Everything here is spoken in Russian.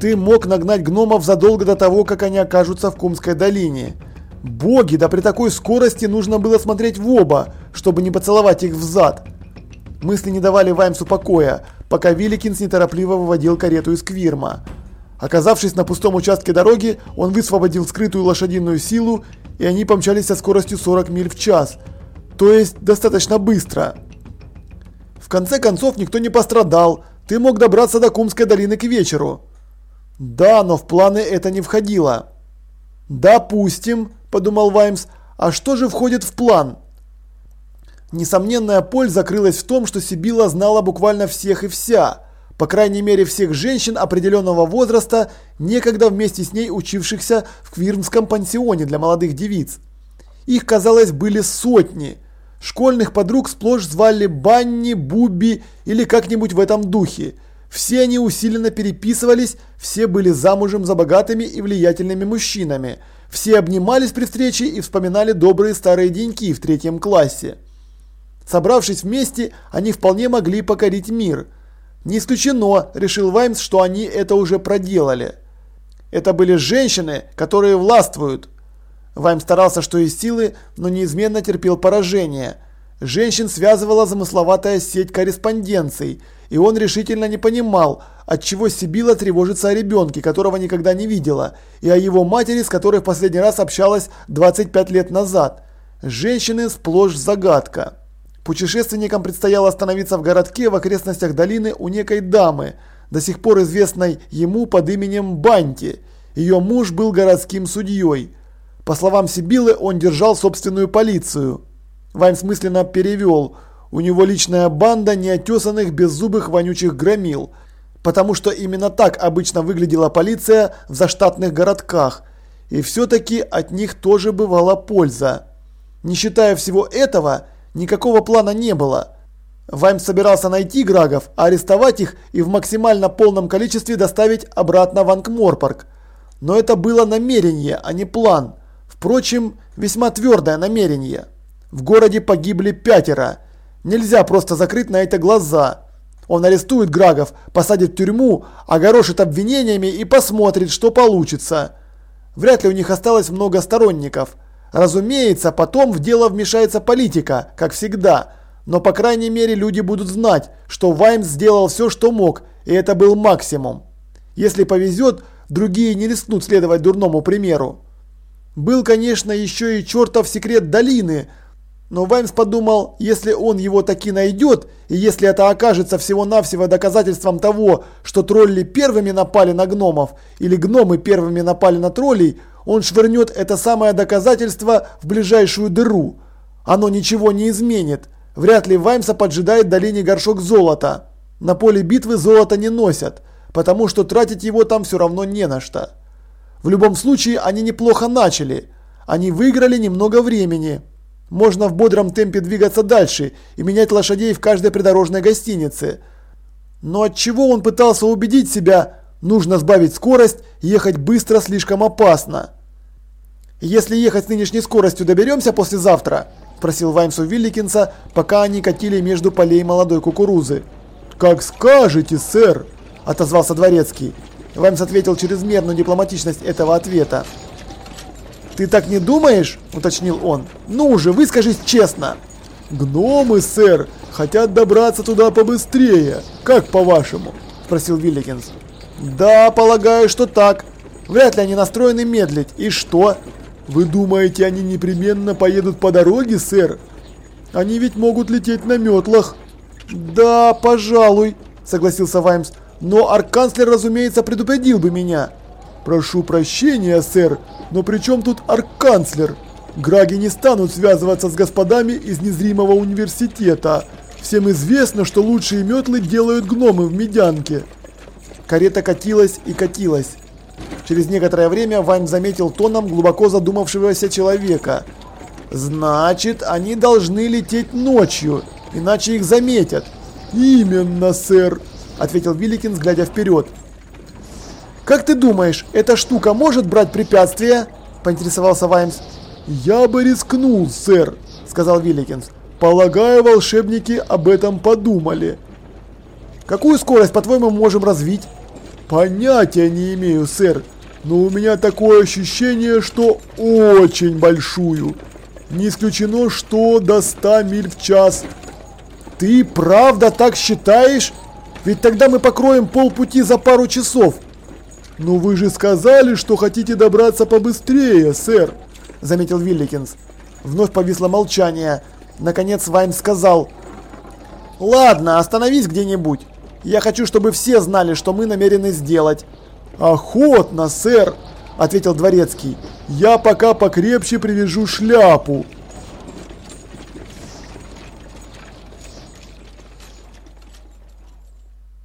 Ты мог нагнать гномов задолго до того, как они окажутся в Кумской долине. Боги, да при такой скорости нужно было смотреть в оба, чтобы не поцеловать их в зад. Мысли не давали Ваймсу покоя, пока Вилликинс неторопливо выводил карету из Квирма. Оказавшись на пустом участке дороги, он высвободил скрытую лошадиную силу, и они помчались со скоростью 40 миль в час, то есть достаточно быстро. В конце концов никто не пострадал, ты мог добраться до Кумской долины к вечеру. Да, но в планы это не входило. Допустим, подумал Ваймс, а что же входит в план? Несомненная польза крылась в том, что Сибила знала буквально всех и вся, по крайней мере всех женщин определенного возраста, некогда вместе с ней учившихся в Квирнском пансионе для молодых девиц. Их, казалось, были сотни. Школьных подруг сплошь звали Банни, Бубби или как-нибудь в этом духе. Все они усиленно переписывались, все были замужем за богатыми и влиятельными мужчинами. Все обнимались при встрече и вспоминали добрые старые деньки в третьем классе. Собравшись вместе, они вполне могли покорить мир. Не исключено, решил Ваймс, что они это уже проделали. Это были женщины, которые властвуют. Вайм старался что из силы, но неизменно терпел поражение. Женщин связывала замысловатая сеть корреспонденций, и он решительно не понимал, отчего Сибила тревожится о ребенке, которого никогда не видела, и о его матери, с которой в последний раз общалась 25 лет назад. Женщины сплошь загадка. Путешественникам предстояло остановиться в городке в окрестностях долины у некой дамы, до сих пор известной ему под именем Банти. Ее муж был городским судьей. По словам Сибилы, он держал собственную полицию. Вайн смысленно перевел. У него личная банда неотесанных беззубых вонючих громил. Потому что именно так обычно выглядела полиция в заштатных городках. И все-таки от них тоже бывала польза. Не считая всего этого, Никакого плана не было. Ваймс собирался найти Грагов, арестовать их и в максимально полном количестве доставить обратно в Ангморпорг. Но это было намерение, а не план. Впрочем, весьма твердое намерение. В городе погибли пятеро. Нельзя просто закрыть на это глаза. Он арестует Грагов, посадит в тюрьму, огорошит обвинениями и посмотрит, что получится. Вряд ли у них осталось много сторонников. Разумеется, потом в дело вмешается политика, как всегда. Но по крайней мере люди будут знать, что Ваймс сделал все, что мог, и это был максимум. Если повезет, другие не рискнут следовать дурному примеру. Был, конечно, еще и чертов секрет долины, но Ваймс подумал, если он его таки найдет, и если это окажется всего-навсего доказательством того, что тролли первыми напали на гномов, или гномы первыми напали на троллей, он швырнет это самое доказательство в ближайшую дыру. Оно ничего не изменит. Вряд ли Ваймса поджидает долине горшок золота. На поле битвы золото не носят, потому что тратить его там все равно не на что. В любом случае они неплохо начали. Они выиграли немного времени. Можно в бодром темпе двигаться дальше и менять лошадей в каждой придорожной гостинице. Но от чего он пытался убедить себя, Нужно сбавить скорость, ехать быстро слишком опасно. «Если ехать с нынешней скоростью доберемся послезавтра?» – спросил Ваймс у Вилликинса, пока они катили между полей молодой кукурузы. «Как скажете, сэр!» – отозвался Дворецкий. Ваймс ответил чрезмерную дипломатичность этого ответа. «Ты так не думаешь?» – уточнил он. «Ну уже, выскажись честно!» «Гномы, сэр, хотят добраться туда побыстрее. Как по-вашему?» – спросил Вилликинс. Да, полагаю, что так. Вряд ли они настроены медлить. И что? Вы думаете, они непременно поедут по дороге, сэр? Они ведь могут лететь на метлах. Да, пожалуй, согласился Ваймс. Но арканцлер, разумеется, предупредил бы меня. Прошу прощения, сэр, но при чем тут арканцлер? Граги не станут связываться с господами из незримого университета. Всем известно, что лучшие метлы делают гномы в медянке. Карета катилась и катилась. Через некоторое время Вайм заметил тоном глубоко задумавшегося человека. «Значит, они должны лететь ночью, иначе их заметят». «Именно, сэр», – ответил Вилликинс, глядя вперед. «Как ты думаешь, эта штука может брать препятствия?» – поинтересовался Ваймс. «Я бы рискнул, сэр», – сказал Вилликинс. «Полагаю, волшебники об этом подумали». «Какую скорость, по-твоему, можем развить?» Понятия не имею, сэр, но у меня такое ощущение, что очень большую. Не исключено, что до 100 миль в час. Ты правда так считаешь? Ведь тогда мы покроем полпути за пару часов. Но вы же сказали, что хотите добраться побыстрее, сэр, заметил Вилликинс. Вновь повисло молчание. Наконец Вайн сказал. Ладно, остановись где-нибудь. Я хочу, чтобы все знали, что мы намерены сделать. Охотно, сэр, ответил дворецкий. Я пока покрепче привяжу шляпу.